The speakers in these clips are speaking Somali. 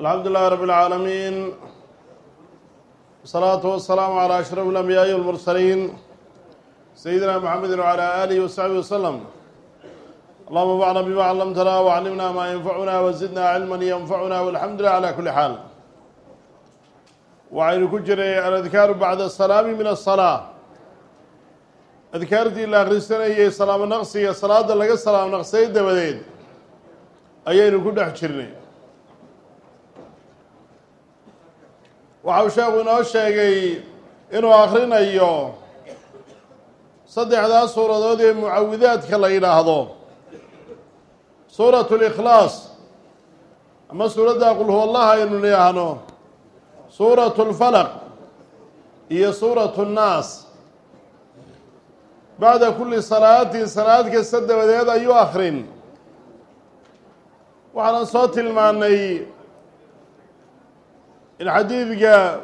الحمd لله رب العاalمين والصلاaة والسلام على أشرف الأنبياء والمرسلين سيدنا محمد وعلى آله وصحبه وسلم اللهma انفعna بmا علمتنا وعلمنا mا ينفعna وزدنا علما ينفعna والحمd لله على كuلi حاal waxaynu ku jiray aلأdكاar bعd السلاam min الصلاة adkaartii la akrisanayay salaamo naqsiga salaada laga salaam naqsay dabadeed ayaynu ku dhex jirnay waxau sheekhu inoo sheegay inuu akhrinayo saddexdaas suuradood ee mucawidaadka la yidhaahdo. Suuratu likhlaas ama suuradda qul huwallaha aynu nidhaahno suuratu lfalaq iyo suuratu nnaas bacda kulli salaatin salaad kasta dabadeed ayuu akrin. Waxaanan soo tilmaanay in xadiidka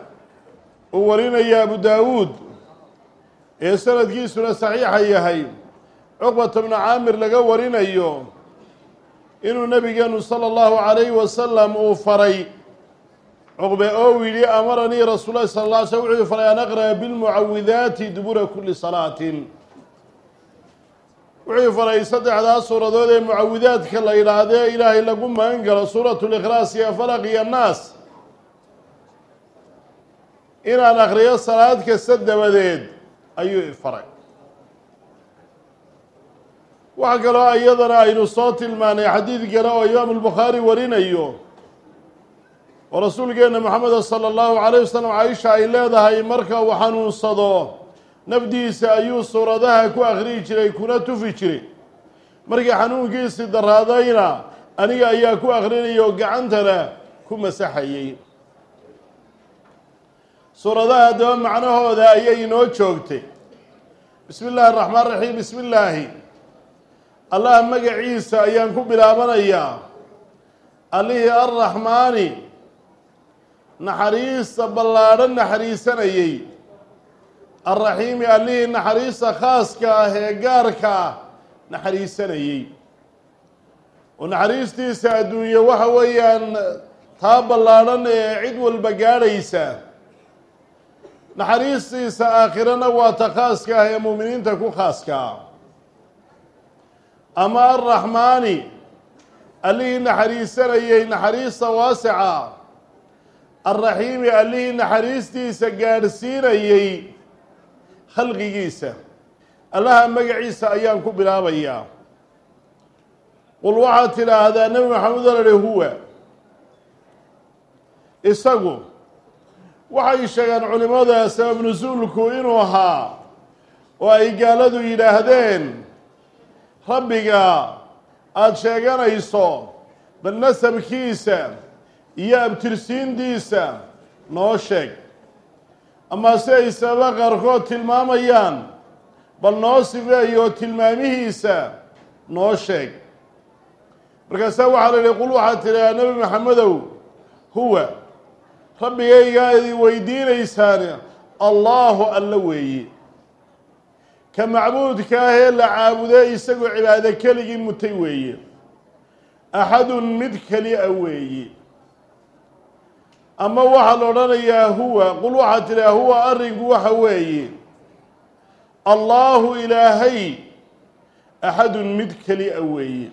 uu warinaya abu daawuud ee sanadkiisuna saxiixa yahay cuqbata bnu caamir laga warinayo inuu nabigeenu sala allahu calayhi wasalam uu faray. Cuqbe oo yidhi amaranii rasuul lahi sala alla slm wuxuu faray an aqra'a bilmucawidaati dubura kulli salaatin. Wuxuu faray saddexdaas suuradood ee mucawidaadka la yidhaahdee ilaahay lagu magan galo suuratu likhlaas iyo falaq iyo naas inaan akhriyo salaad kasta dabadeed ayuu ifaray waxa kaloo iyadana aynu soo tilmaanay xadiid kale oo imaamu lbukhaari warinayo oo rasuulkeena moxameda sala allahu calayh wasalam caaisha ay leedahay marka uu xanuunsado nafdiisa ayuu suuradaha ku akhriyi jiray kuna tufi jiray. Markii xanuunkiisii daraadayna aniga ayaa ku akhrinaya oo gacantana ku masaxayay suuradaha haddaba macnahooda ayay inoo joogtay. Bismi illaahi araxmaan raxiim bismi illaahi allah magaciisa ayaan ku bilaabanayaa. Allihii arraxmaani naxariista ballaadhan naxariisanayey alraxiimi allihii naxariista khaaska ah ee gaarka ah naxariisanayey oo naxariistiisa adduunye waxa weeyaan taa ballaadhan ee cid walba gaadhaysa naxariistiisa aakhirana waa ta khaaska ah ee muuminiinta ku khaaska. Ah ama arraxmaani allihii naxariisanayey naxariista waasica. Alraxiimi allihii naxariistiisa gaadhsiinayey khalqigiisa. Allaha magaciisa ayaan ku bilaabayaa qul waxaad tidhaahdaa nebi maxamed alale huwa isagu waxay sheegeen culimmada sabab nusuulku inuu ahaa oo ay gaaladu yidhaahdeen rabbiga aada sheeganayso bal nasabkiisa iyo abtirsiintiisa noo sheeg. Ama si ay sababa qaarkood tilmaamayaan bal noo sifeeyo tilmaamihiisa noo sheeg. Markaasaa waxaa la yihi qul waxaad tidhahaa nebi maxamedow huwa rabbigaygaa idi weydiinaysaan allaahu alla weeye ka macbuudka ah ee la caabudee isagoo cibaado keligii mutay weeye axadun mid keli a weeye ama waxaa la odhanayaa huwa qul waxaad tidhaha huwa arrinku waxa weeye allaahu ilaahay axadun mid keli a weeye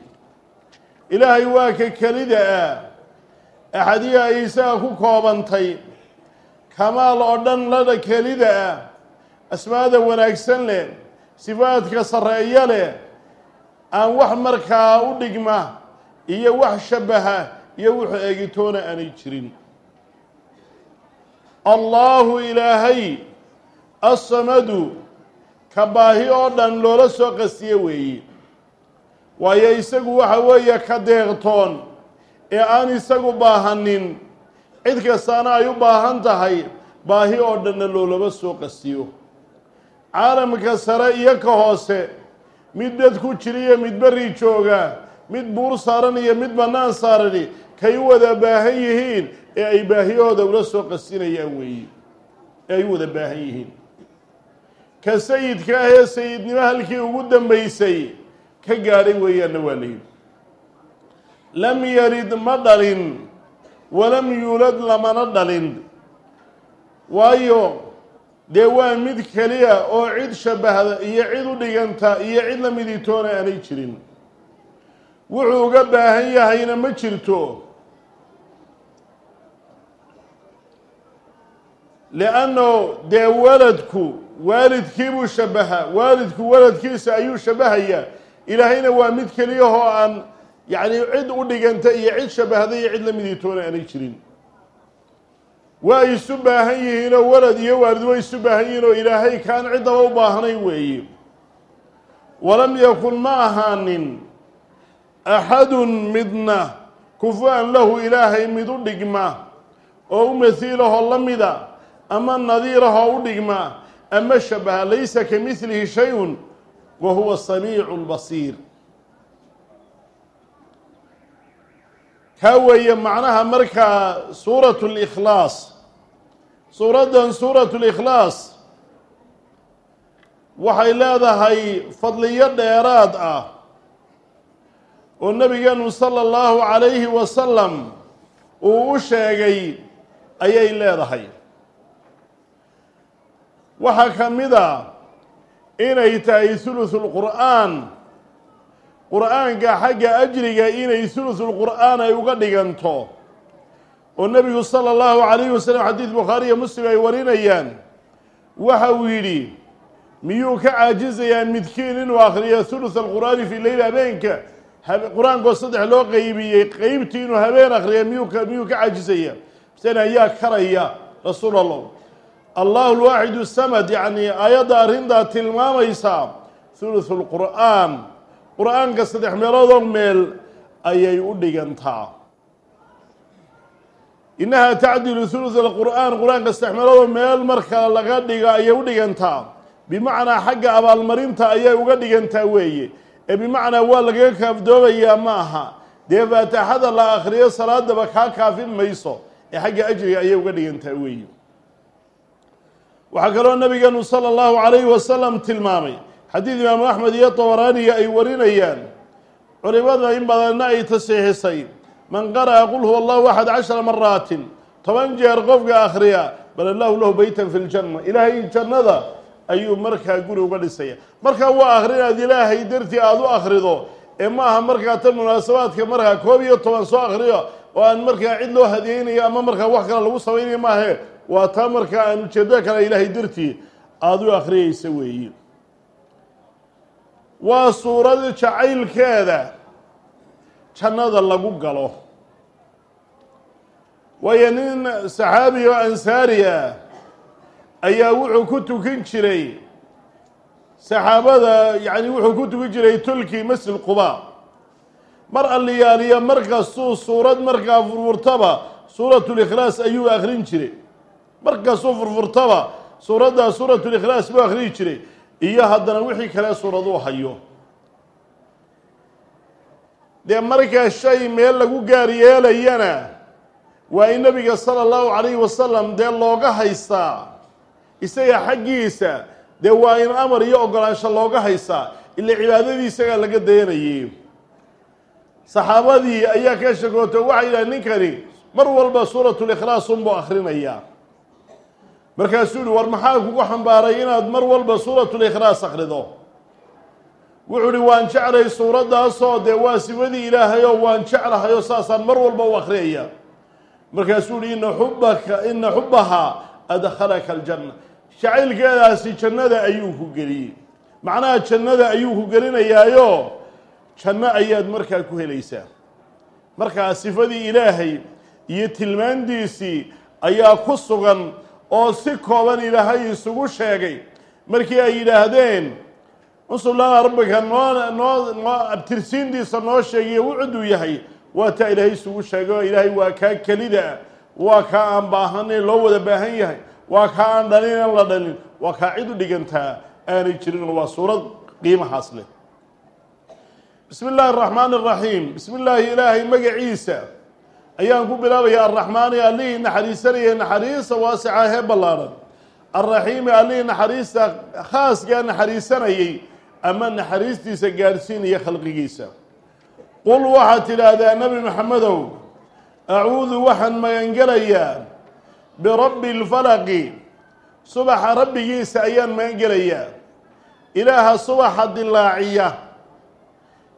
ilaahay waa ka kelida ah axadiya ay ku koobantay kamaal oo dhan lada kelida ah asmaada wanaagsan leh sifaadka sarreeyo leh aan wax markaa u dhigma iyo wax shabaha iyo wuxuu eegitoona aanay jirin allaahu ilaahay assamadu ka baahi oo dhan loola soo qastiye weeye waayo isagu waxa weeye ka deeqtoon ee aan isagu baahanin cid kastaana ay u baahan tahay baahi oo dhanna loolama soo qastiyo caalamka sare iyo ka hoose mid dad ku jiriyo mid berri jooga mid buur saaran iyo mid bannaan saarani kay u wada baahan yihiin ee ay baahiyahooda ula soo qastinayaan weeye ee ay u wada baahan yihiin. Ka sayidka ah ee sayidnimo halkii ugu dambaysay ka gaadhay weeyaanna waa layidhi lam yarid ma dhalin walam yuulad lamana dhalin. Waayo dee waa mid keliya oo cid shabahda iyo cid u dhiganta iyo cid la miditoona aanay jirin. Wuxuu uga baahan yahayna ma jirto. Lianno dee waladku waalidkiibuu shabaha waalidku waladkiisa ayuu shabahayaa ilaahayna waa mid keliyahoo aan yacni cid u dhiganta iyo cid shabahda iyo cid la miditoona aanay jirin. Waa isu baahan yihiinoo walad iyo waalid way isu baahan yihiin oo ilaahay kaan ciddaba u baahnayn weeye. Walam yakun ma ahaanin axadun midna kufu-an lahu ilaahay mid u dhigma oo u masiilahoo la mida ama nadiirahoo u dhigma ama shabaha laysa ka shay-un wa huwa samiicu lbasiir kaa weeye macnaha markaa suuratu likhlaas suuraddan suuratu likhlaas waxay leedahay fadliyo dheeraad ah oo nabigeenu sala allahu calayhi wasalam uu u sheegay ayay leedahay. Waxaa ka mid a inay tahay hulusulqur'aan qur'aanka xagga ajriga inay hulusulqur'aan ay uga dhiganto. Oo nebigu sala allahu calayhi wasalam xadiid bukhaariyo muslim ay warinayaan. Waxa uu yidhi miyuu ka caajizayaa midkiin inuu akhriyo hulus alqur'aani fii leyl habeenka? Qur'aankoo saddex loo qeybiyey qeybtii inuu habeen akhriya miyuu ka miyuu ka caajizaya? Sen ayaa karaya rasuul allah allahu lwaaxidu samad yacni aayadda arrintaa tilmaamaysaa hulusu lqur'aan qur'aanka saddex meeloodoo meel ayay u dhigantaa. Innahaa tacdilu hulus alqur'aan qur'aanka saddex meeloodoo meel marka laga dhiga ayay u dhigantaa. Bimacnaa xagga abaalmarinta ayay uga dhigantaa weeye. Ee bimacnaa waa lagaga kaafdoobayaa ma aha. Dee faatixada la akhriyo salaadaba kaa kaafin mayso. Ee xagga ajriga ayay uga dhigantaa weeye. Waxaa kaloo nabigeenu sala allahu calayhi wasalam tilmaamay xadiid imaamu axmed iyo tabaraaniya ay warinayaan culimada in badanna ay tasiixisay man qara'a qul huwa allahu axad cashara maraatin toban jeer qofka akhriya bal allahu lahu beytan fi ljanna ilaahay jannada ayuu markaa guri uga dhisaya. Markaa waa akhrinaad ilaahay dartii aada u akhrido ee ma aha markaa tan munaasabaadka markaa koob iyo toban soo akhriyo oo aan markaa cid loo hadiyeynayo ama markaa wax kale lagu samaynayo maahe waa taa markaa aan ujeeddada kale ilaahay dartii aada u akhriyeysa weeye waa suurad jacaylkeeda jannada lagu galo. Waayo nin saxaabi oo ansaari ayaa wuxuu ku tukan jiray saxaabada yacni wuxuu ku tukan jiray tolkii masjid quba. Mar alliyaaliya markastuu suurad markaa furfurtaba suuratulikhlaas ayuu akhrin jiray. Markastuu furfurtaba suuraddaa suuratulikhlaas buu akhriyi jiray iyo haddana wixii kale suuraduu hayo. Dee markaa shay meel lagu gaar yeelayana waa in nabiga sala allahu calayhi wasalam dee looga haystaa. Isaga xaggiisa dee waa in amar iyo ogolaansho looga haystaa. Ila cibaadadii isagaa laga dayanayay. Saxaabadii ayaa ka shakooto waxay yidhaha ninkani mar walba suuratulikhlaas unbuu akhrinayaa markaasuu yihi war maxaa kugu xambaaray inaad mar walba suuratulikhlaas akhrido? Wuxuu ihi waan jeclay suuraddaasoo dee waa sifadii ilaahayoo waan jeclahayoo saasaan mar walba u akhriyaya markaasuu yihi ina xubbaka ina xubbahaa adkhalaka aljanna. Jacaylkeedaasi jannada ayuu ku geliyey macnaha jannada ayuu ku gelinayaayo janno ayaad markaa ku helaysaa. Markaa sifadii ilaahay iyo tilmaantiisii ayaa ku sugan oo si kooban ilaahay isugu sheegay. Markii ay yidhaahdeen unsur lana rabbika noo noo noo abtirsiintiisa noo sheegiyo wucuduu yahay. Waa taa ilaahay isugu sheegay oo ilaahay waa kaa kelida. Waa kaa aan baahanayn loo wada baahan yahay. Waa kaa aan dhalin aan la dhalin waa kaa cid u dhigantaa aanay jirin waa suurad qiimahaas leh. Bismi illaahi araxmaani araxiim bismi illaahi ilaahay magaciisa ayaan ku bilaabaya arraxmaani allihii naxariisanaya naxariista waasica hee ballaadhan alraxiimi allihii naxariista khaaskaa naxariisanayay ama naxariistiisa gaadhsiinaya khalqigiisa. Qul waxaad tidhaahdaa nebi maxamedow acuudu waxaan magangelayaa birabbi lfalaqi subaxa rabbigiisa ayaan magangelayaa. Ilaaha subaxa dilaaciya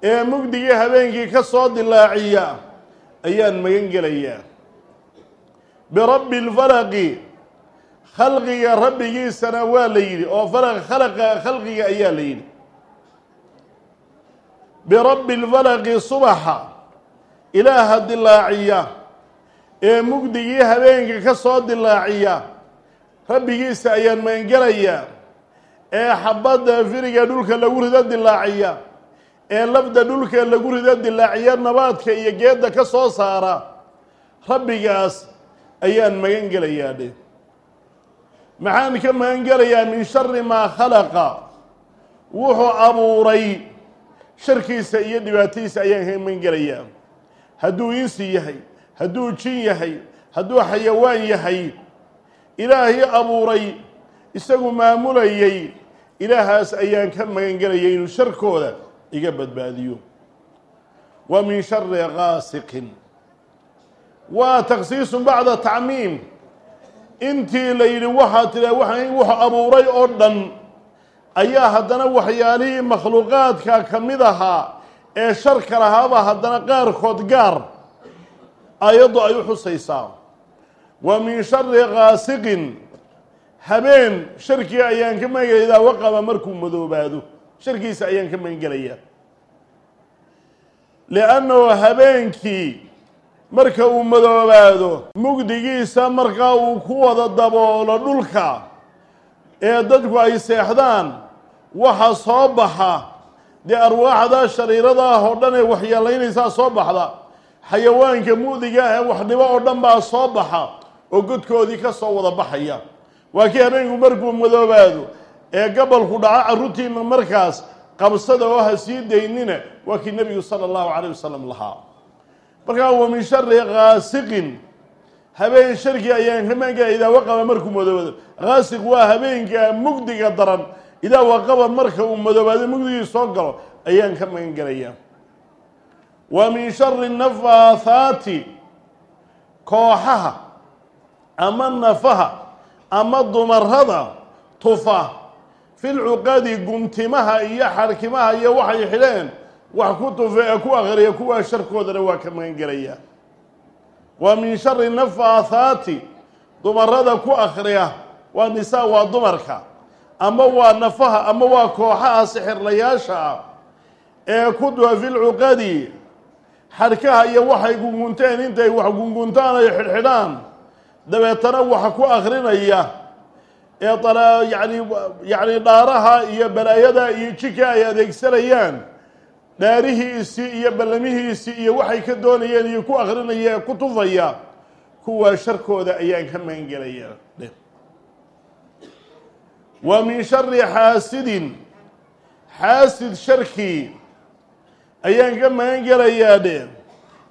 ee mugdigii habeenkii ka soo dilaaciya ayaan magangelayaa. Birabbi lfalaqi khalqiga rabbigiisana waa la yidhi oo falaq khalaqa khalqiga ayaa la yidhi. Birabbi lfalaqi subaxa ilaaha dilaaciya ee mugdigii habeenka ka soo dilaaciya rabbigiisa ayaan magangelayaa ee xabadda firiga dhulka lagu rido dilaaciya ee lafda dhulka lagu rido dilaaciya nabaadka iyo geedda ka soo saara rabbigaas ayaan magangelayaa dhe maxaan ka magangelayaa min shari maa khalaqa. Wuxuu abuuray sharkiisa iyo dhibaatadiisa ayaan ka magangelayaa hadduu insi yahay hadduu jin yahay hadduu xayawaan yahay ilaahii abuuray isagu maamulayay ilaahaas ayaan ka magangelayay inuu sharkooda iga badbaadiyo. Wa min shari gaasiqin waa takhsiisun bacda tacmiim intii la yidhi waxaa tira wuxuu abuuray oo dhan ayaa haddana waxyaalihii makhluuqaadka ka mid ahaa ee sharka lahaaba haddana qaarkood gaar ayaddu ay u xusaysaa. Wa min shari gaasiqin habeen sharkii ayaan ka magangelayaa waqaba markuu madoobaado sharkiisa ayaan ka magangelayaa liannahu habeenkii marka uu madoobaado mugdigiisa markaa uu ku wada daboolo dhulka ee dadku ay seexdaan waxa soo baxa. Dee arwaaxda shariirada ah oo dhan ee waxyeelaynaysaa soo baxda. Xayawaanka mu'diga ah ee waxdhibo oo dhan baa soo baxa oo godkoodii ka soo wada baxaya. Waa kii habeenku markuu madoobaado ee gabalku dhaco carruurtiina markaas qabsada oo ha sii daynina waa kii nebigu sala allahu calayh wasalam lahaa. Markaa wa min shari gaasiqin habeen sharkii ayaan ka magangelaya idaa waqaba markuu madoobaado. Gaasiq waa habeenka mugdiga daran idaa waqaba marka uu madoobaado mugdigii soo galo ayaan ka magan gelayaa wa min shari nafaathaati kooxaha ama nafaha ama dumarada tufa filcuqadi gumtimaha iyo xarkimaha iyo waxay xidheen wax ku tufa ee ku akhriya kuwaa sharkoodana waa ka magan gelayaa wa min shari nafaathaati dumarada ku akhriya waa nisaa waa dumarka ama waa nafaha ama waa kooxaha sixirlayaasha ah ee ku dufa filcuqadi xarkaha iyo waxay gungunteen intay wax gunguntaan ay xidhxidhaan dabeetana waxa ku akrinaya ee yani yacni dhaaraha iyo balaayada iyo jika ay adeegsanayaan dhaarihiisii iyo ballamihiisii iyo waxay ka doonayeen iyo ku akrinaya ee ku tufaya kuwaa sharkooda ayaan ka magangelayaa wa min shari xaasidin xaasid sharkii ayaan ka magan gelayaa dhe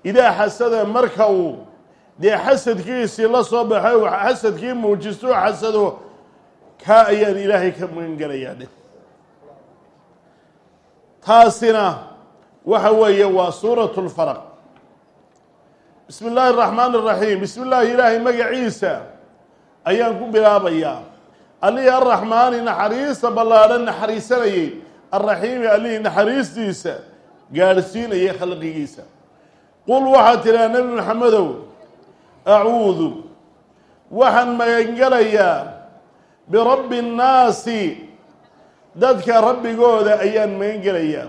idaa xasada marka uu dee xasadkiisii la soo baxo xasadkii muujisto xasado kaa ayaan ilaahay ka magan gelayaa dhe taasina waxa weeye waa suurat lfaraq bismi illaahi araxmaan araxiim bismi illaahi ilaahay magaciisa ayaan ku bilaabayaa. Allihii arraxmaani naxariista ballaadhan naxariisanayay. Arraxiimi allihii naxariistiisa gaadhsiinayay khalqigiisa. Qul waxaad tidhaha nebi maxamedow acuudu. Waxaan magangelayaa birabbi nnaasi dadka rabbigooda ayaan magangelayaa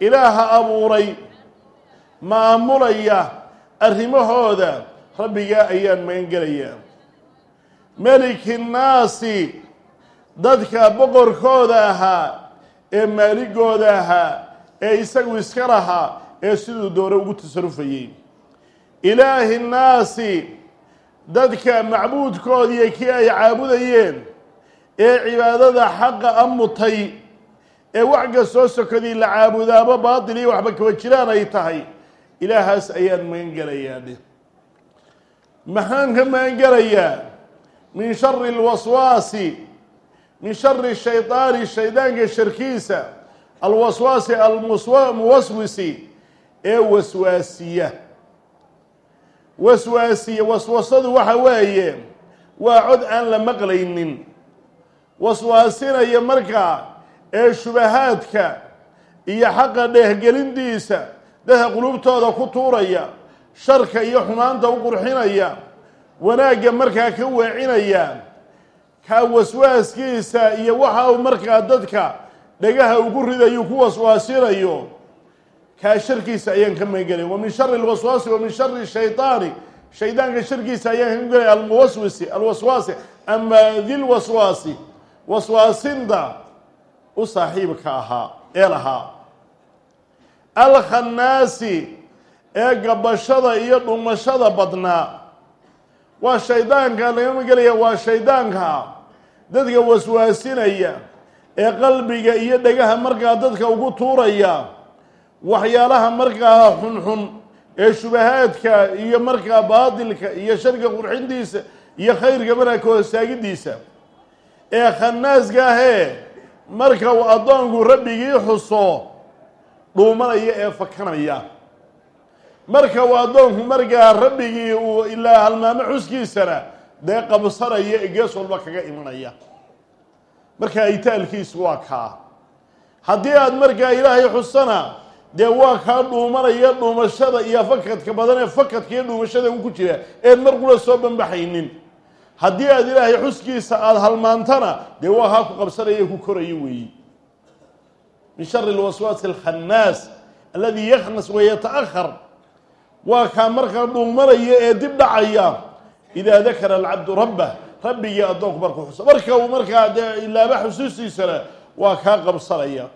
ilaaha abuuray maamulaya arrimahooda rabbigaa ayaan magangelayaa meliki nnaasi dadka boqorkooda ahaa ee maaligooda ahaa ee isagu iska lahaa ee siduu doore ugu tasarufayey ilaahi nnaasi dadka macbuudkoodiiyo kii ay caabudayeen ee cibaadada xaqa a mutay ee wax kastoo sokadii la caabudaaba baatil iyo waxba kaba jiraan ay tahay ilaahaas ayaan magangelayaa dheh. Maxaan ka magangelayaa min shari alwaswaasi min shari shaydaani shaydaanka sharkiisa alwaswaasi almuwaswisi ee waswaasiya. Waswaasiye waswasadu waxa weeye waa cod aan la maqlaynin waswaasinaya markaa ee shubahaadka iyo xaqa dheehgelintiisa dadka qulubtooda ku tuuraya sharka iyo xumaanta u qurxinaya wanaagga markaa ka weecinaya kaa waswaaskiisa iyo waxa uu markaa dadka dhagaha ugu ridayu ku waswaasinayo kaa sharkiisa ayaan ka magangelay wa min shari alwaswaasi wa min shari shaydaani shaydaanka sharkiisa ayaan ka magangelay almuwaswisi alwaswaasi ama dilwaswaasi waswaasinta u saaxiibka ahaa ee lahaa. Alkhannaasi ee gabashada iyo dhumashada badnaa waa shaydaanka laga magelaya waa shaydaanka. Dadka waswaasinaya ee qalbiga iyo dhagaha markaa dadka ugu tuuraya waxyaalaha markaa xunxun ee shubahaadka iyo markaa baadilka iyo sharka qurxintiisa iyo khayrka markaa kahostaagidiisa ee khanaaska ahee marka uu addoonku rabbigii xuso dhuumanaya ee fakanaya. Marka uu addoonku markaa rabbigii uu ilaa halmaamo xuskiisana dee qabsanaya ee gees walba kaga imanaya. Marka itaalkiisu waa kaa. Haddii aad markaa ilaahay xusana dee waa kaa dhuumanaya dhuumashada iyo fakadka badan ee fakadka iyo dhuumashada ku jira eed mar qura soo banbaxaynin haddii aad ilaahay xuskiisa aada halmaantana dee waa kaa ku qabsanaya ku korayo weeyi. Min shari lwaswaasi alkhannaas aladi yaknas wayata'ahar waa kaa markaa dhuumanaya ee dib dhacaya. Idaa dakara alcabdu rabbah rabbigii addoonku markuu xuso. Marka uu markaa dee ilaaba xusuustiisana waa kaa qabsanaya.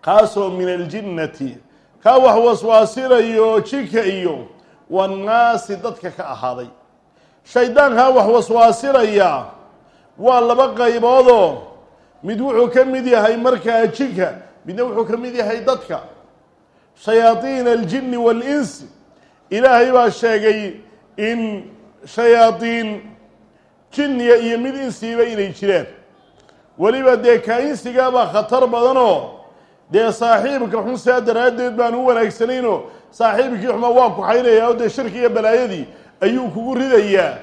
Kaasoo min aljinnati kaa wax waswaasinayo jinka iyo wannaasi dadka ka ahaaday shaydaankaa wax waswaasinaya waa laba qayboodoo mid wuxuu ka mid yahay markaa jinka midna wuxuu ka mid yahay dadka. Shayaadiina aljinni waalinsi ilaahay baa sheegay in shayaadiin jinniya iyo mid insiiba inay jiraan. Weliba dee kaa insigaabaa khatar badanoo dee saaxiibka xun saa daraaddeed baan u wanaagsanaynoo saaxiibkii xuma waa kuxaynayaa oo dee shirki iyo balaayadii ayuu kugu ridayaa.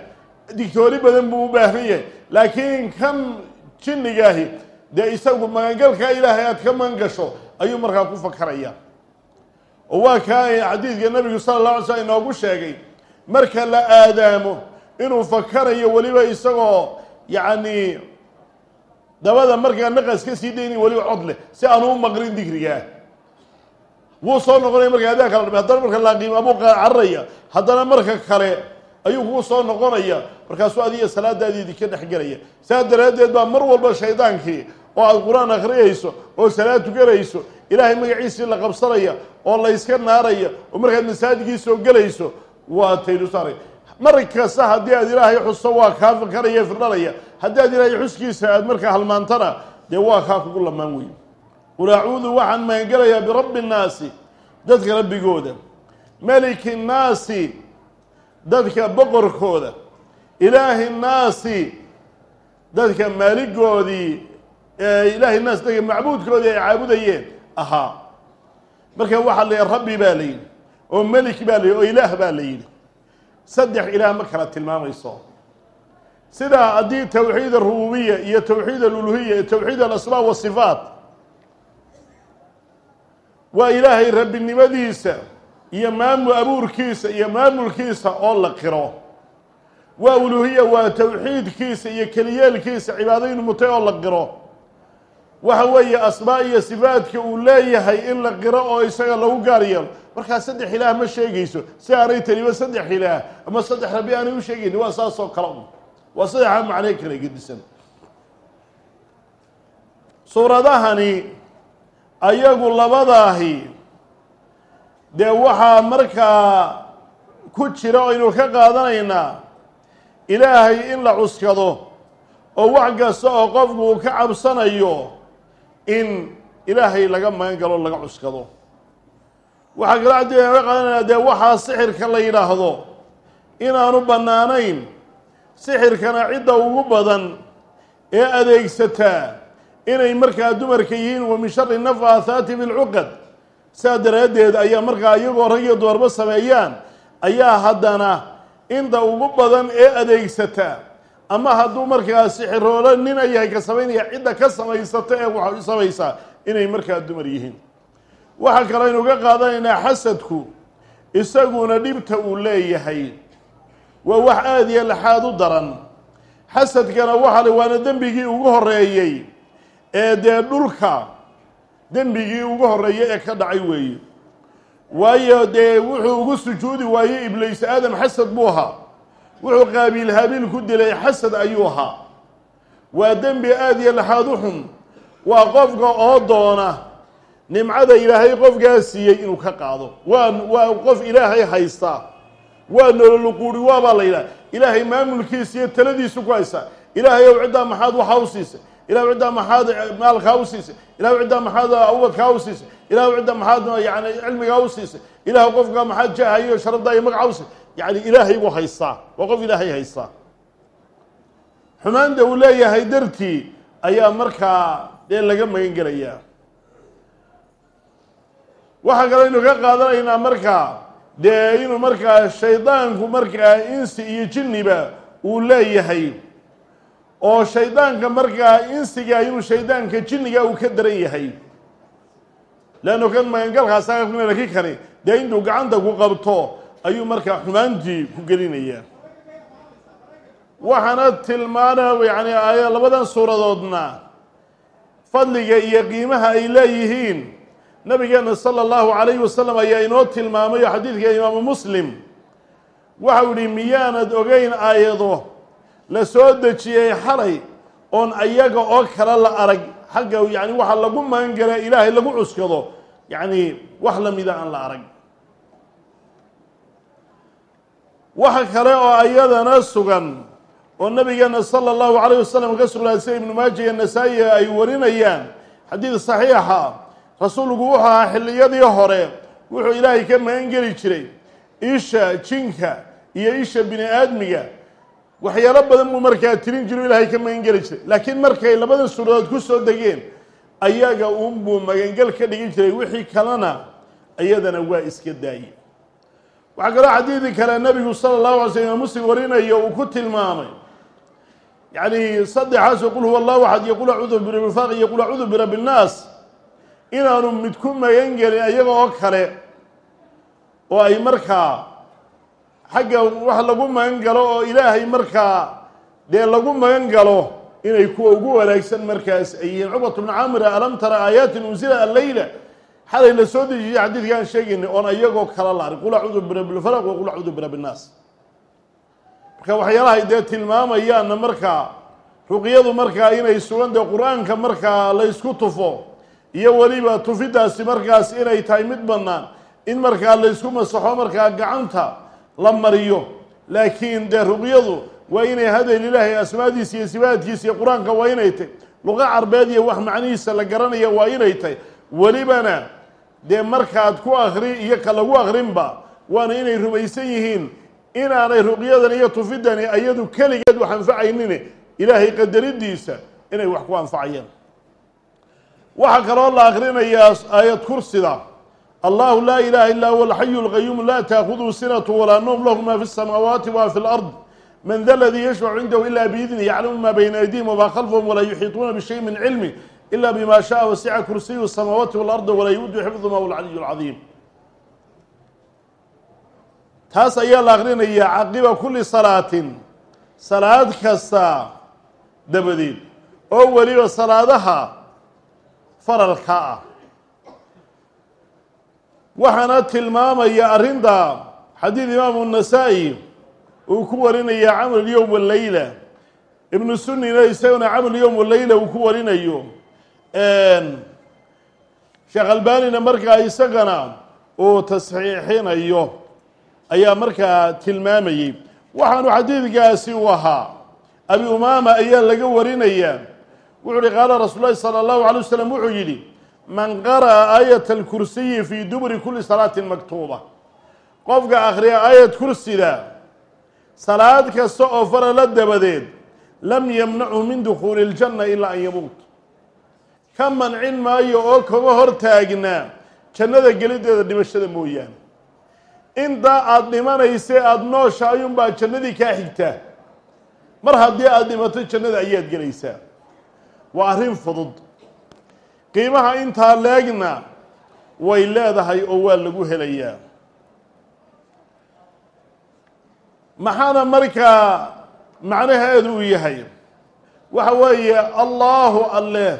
Digtoori badan buu u baahan yahay. Laakiin kan jinnigaahi dee isagu magangalkaa ilaahay aad ka magan gasho ayuu markaa ku fakaraya. Oo waa kaa xadiidka nabigu sala alla alay slam inoogu sheegay marka la aadaamo inuu fakarayo weliba isagoo yacni dabada markaa naqas ka sii daynayn weliba cod leh si aanu u maqlin digrigaa wuu soo noqonaya marka adaa kala dhama haddana marka laaqiima buu cararaya haddana marka kale ayuu kugu soo noqonaya. Markaasuu adiga salaadaadiidi ka dhexgelaya saa daraaddeed baa mar walba shaydaankii oo aada qur'aan akhriyayso oo salaad tukanayso ilaahay magaciisii la qabsanaya oo la yska naaraya oo markaad masaajidkii soo gelayso waa taynu mar kasta haddii aad ilaahay xuso waa kaa fakaraya firdhalaya. Haddii aad ilaahay xuskiisa aad markaa halmaantana dee waa kaa kugu lamaan weyn qul acuudu waxaan magangelayaa birabbi nnaasi dadka rabbigooda meliki nnaasi dadka boqorkooda ilaahi nnaasi dadka maaligoodii ilaahi naas dadka macbuudkoodii ay caabudayeen ahaa marka waxaa la yidhi rabbi baa la yidhi oo melik baa la yidhi oo ilaah baa la yidhi saddex ilaah ma kala tilmaamayso sidaa haddii towxiid arububiya iyo towxiid aluluhiya iyo towxiid alasmaa wasifaat waa ilaahay rabbinimadiisa iyo maamul abuurkiisa iyo maamulkiisa oo la qiro. Waa uluhiya waa towxiidkiisa iyo keliyeelkiisa cibaado mutay oo la qiro. Waxa weeye asmaa iyo sifaadka uu leeyahay in la qiro oo isaga lagu gaar yeelo. Markaa saddex ilaah ma sheegayso. Si aanay taniba saddex ilaah ama saddex rabbi aanay u sheegayni waa saasoo kale un. Waa saddexaa macnee kala gedisan. Suuradahani ayagu labadaahi dee waxaa markaa ku jira aynu ka qaadanaynaa ilaahay in la cuskado oo wax kasta oo qofku uu ka cabsanayo in ilaahay laga magan galo laga cuskado. Waxaa kalo caddi ka qaadanayna dee waxaa sixirka la yidhaahdo inaanu bannaanayn sixirkana cidda ugu badan ee adeegsataa inay markaa dumarka yihiin wa min shari nafaahaati bilcuqad saa daraaddeed ayaa markaa iyagoo rag iyo dumarba sameeyaan ayaa haddana inta ugu badan ee adeegsata ama hadduu markaa sixiroolo nina yahay ka samaynaya cidda ka samaysata ee waxay samaysaa inay markaa dumar yihiin. Waxaa kale aynu ka qaadanaynaa xasadku isaguna dhibta uu leeyahay. Waa wax aada iyo laxaad u daran. Xasadkana waxa le waana dembigii ugu horeeyey ee dee dhulka dembigii ugu horeeyey ee ka dhacay weeye. Waayo dee wuxuu ugu sujuudi waayey ibliis aadam xasad buu ahaa. Wuxuu qaabiil habiil ku dilay xasad ayuu ahaa. Waa dembi aada iyo laxaad u xun. Waa qofka oo doona nimcada ilaahay qofkaa siiyey inuu ka qaado. Waa waa qof ilaahay haysta. Waa nololuquuri waabaa la yidhaha. Ilaahay maamulkiisa iyo taladiisu ku haysta. Ilaahay ow ciddaa maxaad waxaa u siisay ilahay ciddaa maxaad maalkaa u siisay. Ilahay ciddaa maxaad ubadkaa u siisay. Ilahay ciddaa maxaad yani cilmigaa u siisay. Ilahay qofka maxaad jaaha iyo sharabdaa iyo magaca u siisay. Yani ilaahay buu haystaa waa qof ilaahay haystaa xumaanta uu leeyahay dartii ayaa markaa dee laga magan gelayaa. Waxaa kale aynu ka qaadanaynaa markaa dee inuu markaa shaydaanku markaa insi iyo jinniba uu leeyahay oo shaydaanka markaa insiga inuu shaydaanka jinniga uu ka daran yahay. Leanno kan magangalkaasa laki kani dee intuu gacanta ku qabto ayuu markaa xumaantii ku gelinayaa. Waxaana tilmaana yani aaya labadan suuradoodna fadliga iyo qiimaha ay leeyihiin. Nabigeena sala allahu calayhi wasalam ayaa inoo tilmaamay oo xadiidka imaamu muslim. Waxau yihi miyaanad ogeyn aayado la soo dejiyey xalay oon ayaga oo kale la arag. Xagga yani waxa lagu magangala ilaahay lagu cuskado yacni wax lamida aan la arag. Waxa kale oo ayadana sugan oo nabigeena sala allahu calayh wasalam ka sugnaa sida ibnu maaja iyo nasaa-i ay warinayaan xadiid saxiixa. Rasuulku wuxuu ahaa xilliyadii hore wuxuu ilaahay ka magan geli jiray isha jinka iyo isha bini aadmiga waxyaalo badan buu markaa tirin jiro ilaahay ka magan geli jiray. Laakiin markay labadan suuradood ku soo degeen ayaga unbuu magangel ka dhigin jiray. Wixii kalena iyadana waa iska daayey waxaa kaloo xadiidi kale nabigu sala allahu alay slm muslim warinayo uu ku tilmaamay. Yacni saddexaasoo qul huwa allahu axad iyo qul acuudu birabbi lfaq iyo qul acuudu birabbi nnaas inaanu mid ku magan gelin ayaga oo kale oo ay markaa xagga wax lagu magan galo oo ilaahay markaa dee lagu magan galo inay kuwa ugu wanaagsan markaas ay yihiin. Cuqbat bnu camira alam tara aayaatin unsila alleyla xalay la soo dejiyay xadiidkaan sheegaynay oon ayagoo kala la arg qul acuudu birabbi lfalaq wa qul acuudu birabbi nnaas marka waxyaalahay dee tilmaamayaanna markaa ruqyadu markaa inay sugan dee qur'aanka markaa la ysku tufo iyo weliba tufidaasi markaas inay tahay mid bannaan. In markaa la ysku masaxo markaa gacanta la mariyo laakiin dee ruqyadu waa inay hadal ilaahay asmaadiisa iyo sifaadkiisa iyo qur'aanka waa inay tahy luqa carbeed iyo wax macnihiisa la garanaya waa inay tahy welibana dee markaad ku akri iyo ka lagu akrinba waana inay rumaysan yihiin inaanay ruqyadan iyo tufidani ayadu keligeed wax anfacaynin. Ilaahay qadaridiisa inay wax ku anfacayaan waxaa kaloo la akrinayaa aayad kursida allahu laa ilaha illa huwa alxayu اlqayuum laa taakhuduu sinatu walaa noom lahu ma fi الsamaawaati wa fi اlard man da ladii yashfacu cindahu ila biidni yaclamu ma bayna aydihim wma khalfahum walaa yuxiiطuuna bishay min cilmi ila bima shaءa wasica kursiyu الsamaawaati wاlard walaa yuudu xifduma wlcaliy اlcadiim taas ayaa la akrinayaa caqiba kuli salaatin salaad kasta dabadeed oo weliba salaadaha faralka ah waxaana tilmaamaya arrinta xadiid imaamu nasaa-i uu ku warinaya camal yowm waleyla ibnu sunnina isaguna camal yowm waleyla uu ku warinayo. Sheekh albanina markaa isagana uu tasxiixinayo ayaa markaa tilmaamayey. Waxaanu xadiidkaasi u ahaa abi umaama ayaa laga warinaya wuxu uhi qaala rasuul lahi salى اllahu alay waslm wuxuu yidhi man qara'a aayat اlkursiyi fii duburi kuli salaatin maktuuba. Qofka akhriya aayad kursida salaad kasta oo farala dabadeed lam yamnachu min dukhuuli اljanna ilaa an yamuut. Ka mancin maayo oo kaga hor taagnaa jannada gelideeda dhimashada mooyaane. Intaa aada dhimanaysay aada noosha ayuunbaa jannadii kaa xigtaa mar haddii aada dhimato jannada ayaad gelaysaa. Waa arrin fudud qiimaha intaa leegna way leedahay oo waa lagu helayaa. Maxaana markaa macnaheedu uu yahay? Waxa weeye allaahu alleh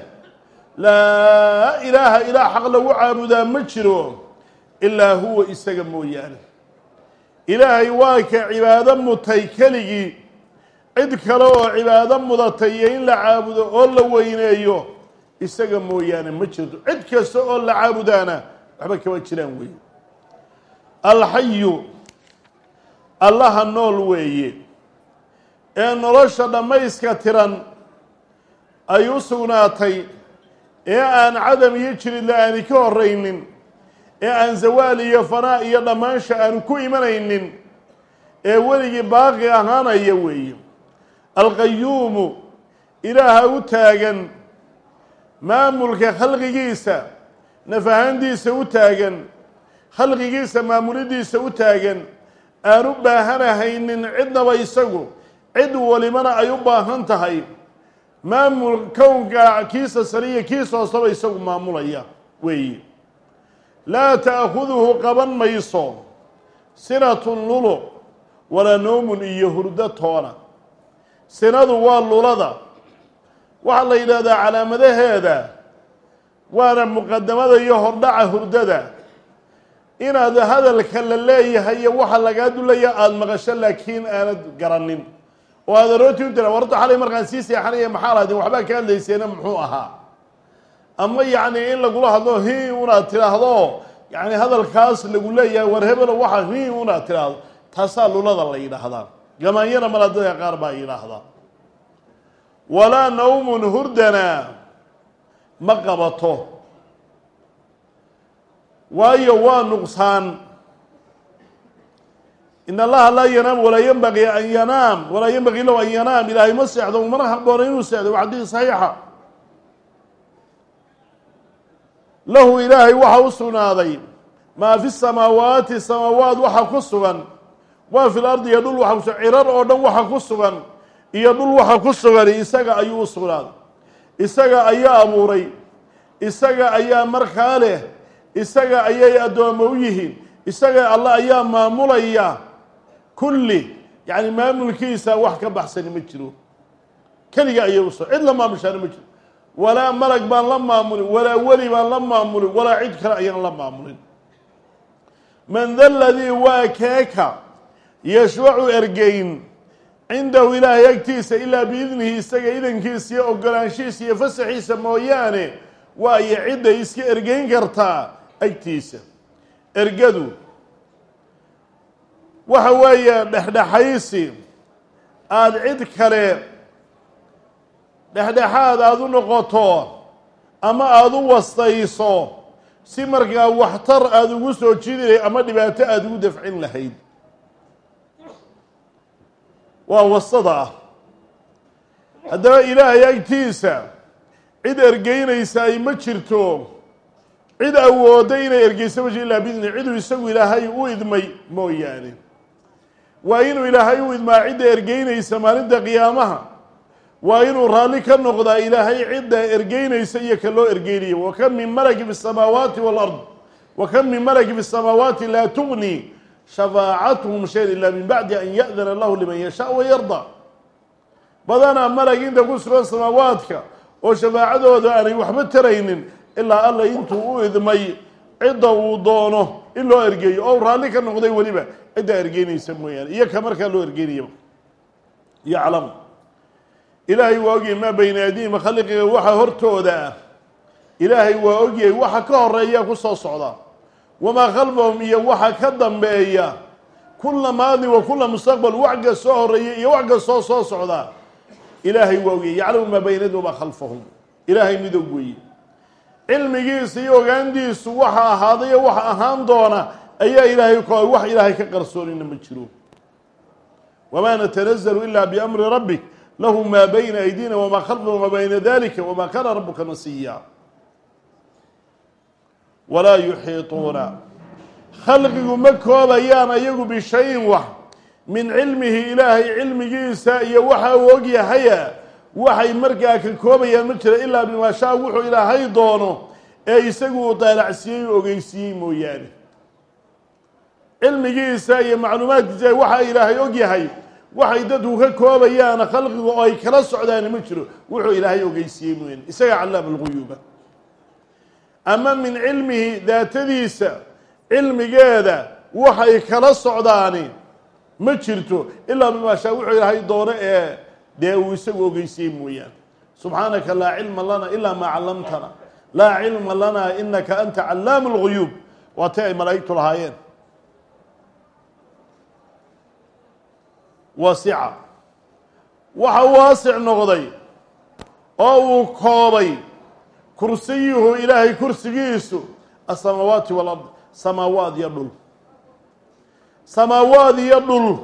laa ilaaha ilaah xaq lagu caabudaa ma jiro ilaa huwa isaga mooyaane. Ilaahay waa ka cibaado mutay keligii. Cid kale oo cibaado mudatay iyo in la caabudo oo la weyneeyo isaga mooyaane ma jirto. Cid kasta oo la caabudaana waxba kama jiraan weeye alxayu allaha nool weeye ee nolosha dhammayska tiran ay u sugnaatay. Ee aan cadam iyo jiridla aani ka horraynin ee aan zawaal iyo fanaa iyo dhammaansha aanu ku imanaynin ee weligii baaqi ahaanaya weeye. Alqayuumu ilaaha u taagan maamulka khalqigiisa nafahantiisa u taagan khalqigiisa maamulidiisa u taagan aan u baahanahaynin cidnaba isagu cid walibana ay u baahan tahay. Maamul kownka kiisa sariya kiisa hoosaba isagu maamulaya weeye laa ta'khuduhu qaban mayso. Sinatun lulo walaa noomun iyo hurdo toona. Sinadu waa lulada waxaa la yidhahdaa calaamadaheeda waana muqadamada iyo hordhaca hurdada. Inaad hadalka la leeyahay iyo waxa lagaa dulaya aada maqasho laakiin aanad garanin. Oo aad aroortii u tira warta xalay markaan sii seexanaya maxaa lahaydin waxbaa ka hadlayseena muxuu ahaa? Ama yacni in lagula hadlo hi unaad tidhaahdo. Yacni hadalkaas lagu leeyahay war hebelo waxa hi unaad tidhaahdo. Taasaa lulada la yidhaahdaa. Gamaanyana malaadada qaar baa yidhaahdaa walaa nawmun hurdana ma qabato. Waayo waa nuqsaan. In allaha laa yanaam walaa yanbagii an yanaam walaa yanbagii lahu an yanaam. Ilaahay ma seexdo umana haboona inuu seexdo waa xadiis saxiixa. Lahu ilaahay waxa u sugnaaday maa fi samaawaati samaawaat waxa ku sugan waa fi lardi iyo dhul waxa kusugan cirar oo dhan waxa ku sugan iyo dhul waxa ku sugan isaga ayuu u sugnaaday. Isaga ayaa abuuray isaga ayaa markaa leh. Isaga ayay addoommo u yihiin. Isaga alla ayaa maamulaya kulli. Yacni maamulkiisa wax ka baxsani ma jiro. Keliga ayay uso cid la maamushaana ma jiro. Walaa malag baan la maamulin walaa weli baan la maamulin walaa cid kale ayaan la maamulin. Man da ladii waa keeka yashwacu ergeyn cindahu ilaahay agtiisa ilaa biidnihi isaga idankiisa iyo ogolaanshihiisa iyo fasaxiisa mooyaane waayo cidday iska ergeyn kartaa agtiisa. Ergadu waxa weeye dhexdhexaysi aada cid kale dhexdhexaad aada u noqoto ama aada u wastayso si markaa waxtar aada ugu soo jiiday ama dhibaato aada ugu dafcin lahayd waa wasada ah. Haddaba ilaahay agtiisa cid ergeynaysa ay ma jirto cid awooda inay ergeysa ma jir illaa biidni ciduu isagu ilaahay u idmay mooyaane. Waa inuu ilaahay u idmaa cidda ergeynaysa maalinta qiyaamaha. Waa inuu raalli ka noqdaa ilaahay cidda ergeynaysa iyo ka loo ergeynayo wa kam min malaki fi samaawaati walard wa kam min malaki fi samaawaati laa tugni shafaacatuhum shayan ilaa min bacdi an ya'dana lahu liman yashaa wa yarda. Badanaa malag inta ku sugan samaawaadka oo shafaacadooda aanay waxba taraynin ilaa alla intuu u idmay cidda uu doono in loo ergeeyo oo raalli ka noqday weliba ciddaa ergeynaysa mooyaane iyo ka markaa loo ergeynayaba yaclamu. Ilaahay waa ogyahay maa bayna aydihim khalqiga waxa hortooda ah. Ilaahay waa ogyahay waxa ka horreeya ku soo socda wamaa khalfahum iyo waxa ka dambeeya. Kula maadin wa kula mustaqbal wax ka soo horreeya iyo wax kastoo soo socda. Ilaahay waa ogyahay yaclamu maa bayna aydihim wamaa khalfahum. Ilaahay midog weeye. Cilmigiisa iyo ogaantiisu waxa ahaaday iyo waxa ahaan doona ayaa ilaahay ka wax ilaahay ka qarsoonina ma jiro. Wamaa natanazalu ila biamri rabbik lahu maa bayna aydina wamaa khalfahum wamaa bayna dalika wamaa kaana rabuka nasiya walaa yuxiituuna. Khalqigu ma koobayaan ayagu bishayin wax. Min cilmihi ilaahay cilmigiisa iyo waxa uu ogyahaya waxay markaa ka koobayaan ma jira ilaa bimaa shaa wuxuu ilaahay doono ee isagu uu daalacsiiyey u ogeysiiyey mooyaane. Cilmigiisa iyo macluumaadkiisa waxa ilaahay ogyahay waxay dadku ka koobayaan khalqigu oo ay kala socdaan ma jiro wuxuu ilaahay ogeysiiyey mooyaane. Isaga callaama alguyuuba ama min cilmihi daatadiisa cilmigeeda waxay kala socdaani. Ma jirto ilaa bimaa shaa wuxuu ilaahay doono ee dee uu isagu ogeysiiyey mooyaane. Subxaanaka laa cilma lana ilaa maa callamtana. Laa cilma lana inaka anta callaamu اlguyuub waa tay ay malaa'igtu lahaayeen. Wasica waxa waasic noqday oo uu koobay kursiyuhu ilaahay kursigiisu asamaawaati walard samaawaad iyo dhul. Samaawaad iyo dhul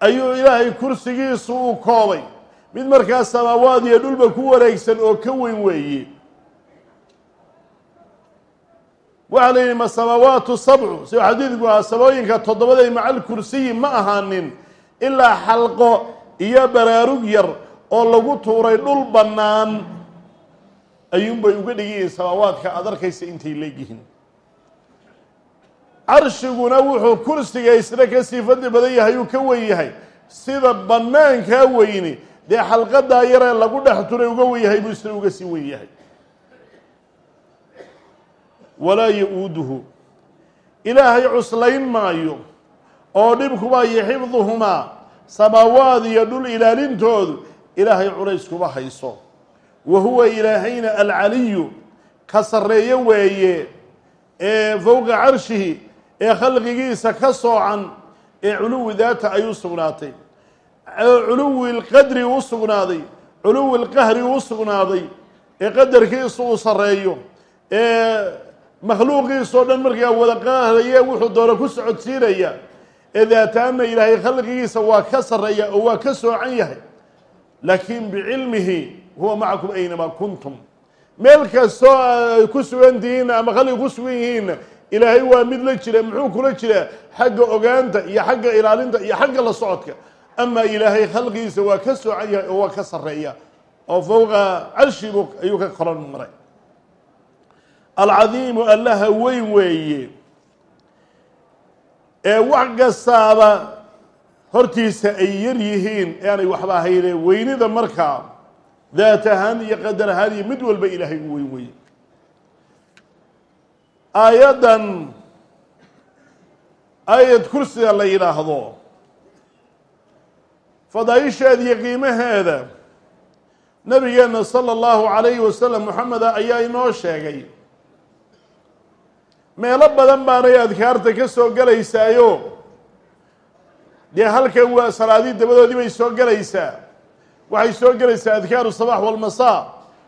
ayuu ilaahay kursigiisu uu koobay. Mid markaa samaawaad iyo dhulba ku wareegsan oo ka weyn weeye waxaa la yidhi ma samaawaatu sabcu? Sida xadiidku ahaa samooyinka toddobaday macal kursiyi ma ahaanin ilaa xalqo iyo baraarug yar oo lagu tuuray dhul bannaan ayuunbay uga dhigayihiin samaawaadka aad arkaysa intay leegyihiin carshiguna wuxuu kursiga isna ka sii fadli badan yahay uu ka wen yahay. Sida bannaankaa weyni dee xalqadaa yaree lagu dhex turay uga wen yahay buu isna uga sii wen yahay. Walaa ya-uuduhu. Ilaahay cuslayn maayo oo dhibkuba iyo xifduhumaa samaawaad iyo dhul ilaalintoodu ilaahay culays kuma hayso wa huwa ilaahayna alcaliyu ka sarreeye weeye ee fowqa carshihi ee khalqigiisa ka soocan ee culuwi daata ay u sugnaatay culuwi lqadri u sugnaaday culuwi lqahri u sugnaaday ee qadarkiisu uu sarreeyo ee makhluuqiisoo dhan markaa wada qaadaye wuxuu doono ku socodsiinaya ee daataana ilaahay khalqigiisa waa ka sarreeya oo waa ka soocan yahay. Laakiin bicilmihi huwa macakum aynamaa kuntum. Meel kastoo ay ku sugan tihiinna ama khalqiga ku sugan yihiinna ilaahay waa mid la jira muxuu kula jiraa xagga ogaanta iyo xagga ilaalinta iyo xagga la socodka. Amaa ilaahay khalqigiisa waa ka soocan yahay oo waa ka sarreeya. Oo fowqa carshibu ayuu ka koran maray. Alcadiimu allaha weyn weeye. Ee wax kastaaba hortiisa ay yar yihiin ee waxba ahaynee weynida markaa daat ahaan iyo qadar ahaan iyo mid walba ilaahay u weyn weeye aayaddan aayad kursiga la yidhaahdo fadaaisheeda iyo qiimaheeda nabigeena sala allahu calayhi wasalam moxameda ayaa inoo sheegay meelo badan baanay adkaarta ka soo gelaysaayo dee halkan waa salaadii dabadoodii bay soo gelaysaa waxay soo gelaysaa adkaaru sabax walmasaa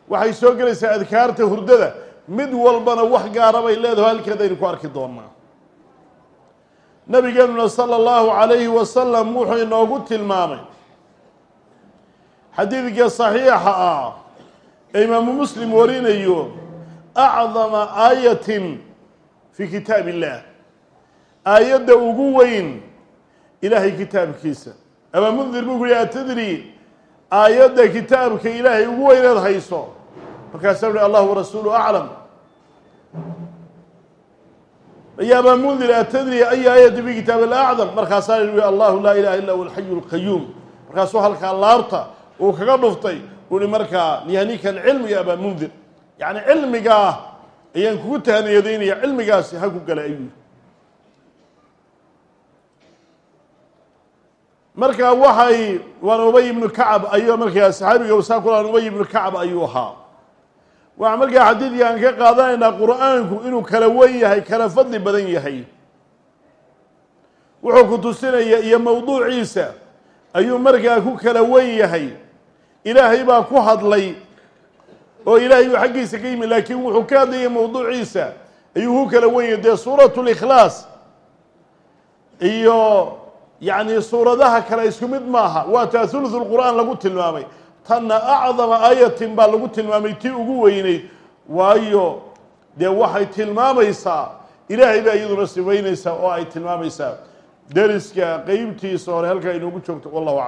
waxay soo gelaysaa adkaarta hurdada. Mid walbana wax gaara bay leedaho halkeedaynu ku arki doonaa. Nabigeenuna sala allahu calayhi wasalam wuxuu inoogu tilmaamay. Xadiidka saxiixa ah ee imaamu muslim warinayo acdama aayatin fi kitaab illah aayadda ugu weyn ilaahay kitaabkiisa. Abaa mundir buu ku yihi atadri aayadda kitaabka ilaahay ugu weyneed hayso. Markaasaa uhi allah warasuulu aclam. Ya abaa mundir atadri ay aayati fi kitaab alacdam markaasaa ui allahu laa ilaha illa huwa alxayu lqayuum markaasuu halkaa laabta uu kaga dhuftay uhi markaa liyahnika alcilmu ya abaa mundir yacni cilmigaa ayaan kugu tahaniyadaynaya cilmigaasi ha ku gala ayuu marka waxay waan ubay ibnu kacab ayuu markaa saxaabiga wasaa kulaan ubay ibnu kacab ayuu ahaa. Waxaa markaa xadiidkii aan ka qaadanaynaa qur'aanku inuu kala wen yahay kala fadli badan yahay. Wuxuu ku tusinaya iyo mowduuciisa ayuu markaa ku kala wen yahay. Ilaahay baa ku hadlay oo ilaahay uu xaggiisa ka yimi laakiin wuxuu ka hadlayay mowduuciisa ayuu ku kala wen yahay. Dee suuratu likhlaas iyo yacni suuradaha kale isku mid maaha. Waa taa thuluthu lqur'aan lagu tilmaamay. Tanna acdama aayatin baa lagu tilmaamay tii ugu weyneyd waayo dee waxay tilmaamaysaa? Ilaahay baa iyaduna sifaynaysaa oo ay tilmaamaysaa. Deriska qeybtiisa hore halkaa inoogu joogto wallahu aclam